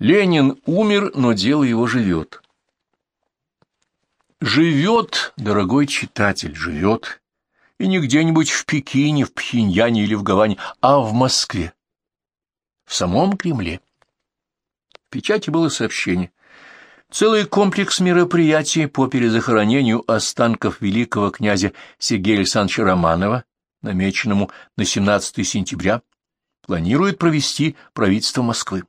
Ленин умер, но дело его живет. Живет, дорогой читатель, живет. И не где-нибудь в Пекине, в Пхеньяне или в Гаване, а в Москве. В самом Кремле. В печати было сообщение. Целый комплекс мероприятий по перезахоронению останков великого князя Сергея Александровича Романова, намеченному на 17 сентября, планирует провести правительство Москвы.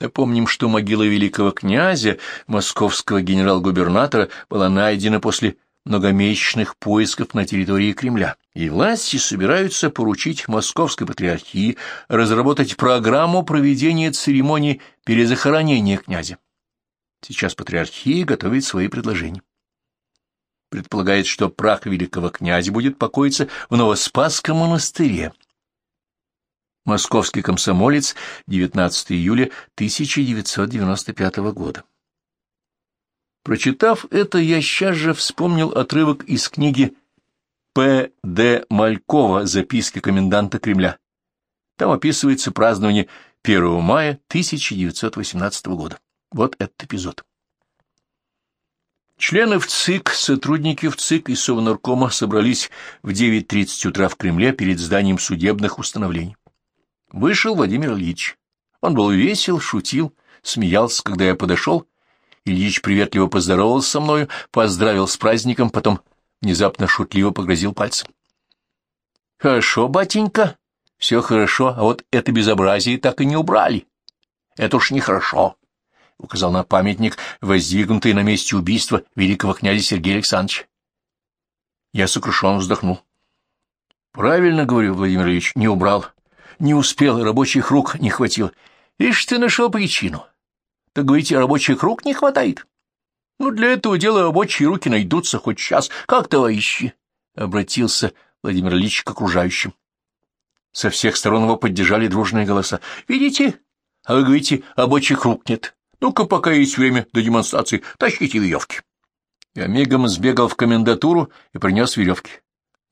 Напомним, что могила великого князя, московского генерал-губернатора, была найдена после многомесячных поисков на территории Кремля, и власти собираются поручить Московской патриархии разработать программу проведения церемонии перезахоронения князя. Сейчас патриархия готовит свои предложения. Предполагается, что прах великого князя будет покоиться в Новоспасском монастыре, Московский комсомолец, 19 июля 1995 года. Прочитав это, я сейчас же вспомнил отрывок из книги П. Д. Малькова «Записки коменданта Кремля». Там описывается празднование 1 мая 1918 года. Вот этот эпизод. Члены в ЦИК, сотрудники в ЦИК и Совнаркома собрались в 9.30 утра в Кремле перед зданием судебных установлений. Вышел Владимир Ильич. Он был весел, шутил, смеялся, когда я подошел. Ильич приветливо поздоровался со мною, поздравил с праздником, потом внезапно шутливо погрозил пальцем. — Хорошо, батенька, все хорошо, а вот это безобразие так и не убрали. Это уж нехорошо, — указал на памятник, воздвигнутый на месте убийства великого князя Сергея Александровича. Я сокрушенно вздохнул. — Правильно, говорю, Владимир Ильич, не убрал. — не успел, рабочих рук не хватило. Ишь ты нашел причину. Так говорите, рабочих рук не хватает? Ну, для этого дела рабочие руки найдутся хоть сейчас. Как, товарищи? Обратился Владимир Ильич к окружающим. Со всех сторон его поддержали дружные голоса. Видите? А вы говорите, рабочих рук нет. Ну-ка, пока есть время до демонстрации, тащите веревки. Я мигом сбегал в комендатуру и принес веревки.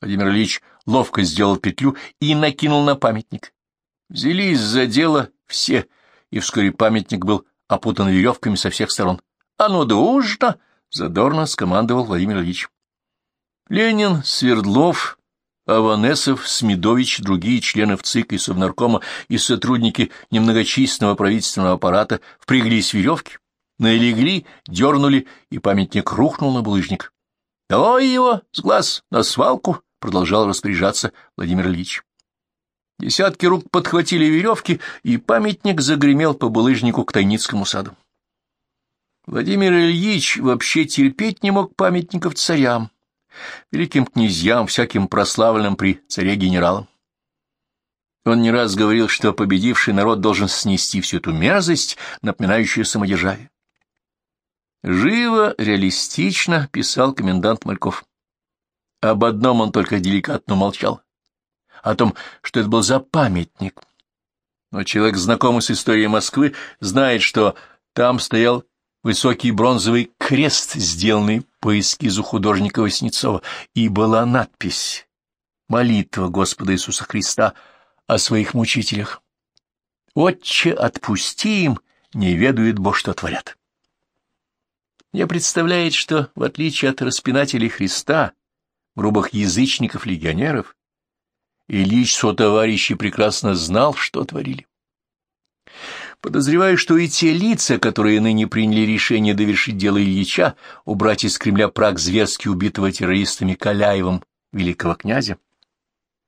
Владимир Ильич ловко сделал петлю и накинул на памятник. Взялись за дело все, и вскоре памятник был опутан веревками со всех сторон. — А ну, дружно! — задорно скомандовал Владимир Ильич. Ленин, Свердлов, Аванесов, Смедович, другие члены ВЦИК и Совнаркома и сотрудники немногочисленного правительственного аппарата впряглись веревки, налегли, дернули, и памятник рухнул на булыжник. — Давай его с глаз на свалку! — продолжал распоряжаться Владимир Ильич. Десятки рук подхватили веревки, и памятник загремел по булыжнику к Тайницкому саду. Владимир Ильич вообще терпеть не мог памятников царям, великим князьям, всяким прославленным при царе-генералам. Он не раз говорил, что победивший народ должен снести всю эту мерзость, напоминающую самодержавие. Живо, реалистично писал комендант Мальков. Об одном он только деликатно молчал о том, что это был за памятник. Но человек, знакомый с историей Москвы, знает, что там стоял высокий бронзовый крест, сделанный по эскизу художника Васнецова, и была надпись «Молитва Господа Иисуса Христа о своих мучителях». «Отче, отпусти им, не ведует Бог, что творят». Мне представляет, что, в отличие от распинателей Христа, грубых язычников-легионеров, Ильич сотоварищи прекрасно знал, что творили. Подозреваю, что и те лица, которые ныне приняли решение довершить дело Ильича, убрать из Кремля праг зверски убитого террористами Каляевым великого князя,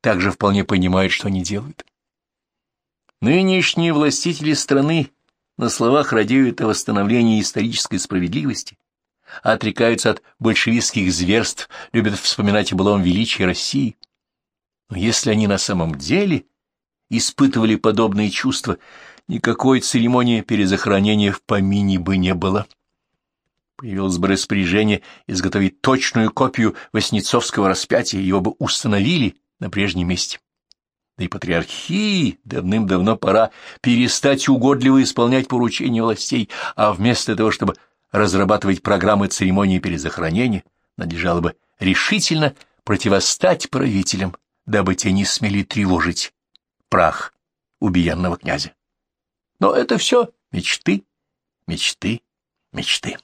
также вполне понимают, что они делают. Нынешние властители страны на словах радеют о восстановлении исторической справедливости, отрекаются от большевистских зверств, любят вспоминать о былом величии России, но если они на самом деле испытывали подобные чувства, никакой церемонии перезахоронения в помине бы не было. Появилось бы распоряжение изготовить точную копию Васнецовского распятия, его бы установили на прежнем месте. Да и патриархии давным-давно пора перестать угодливо исполнять поручения властей, а вместо того, чтобы разрабатывать программы церемонии перезахоронения, надлежало бы решительно противостать правителям, дабы те не смели тревожить прах убиенного князя. Но это все Мечты, мечты, мечты.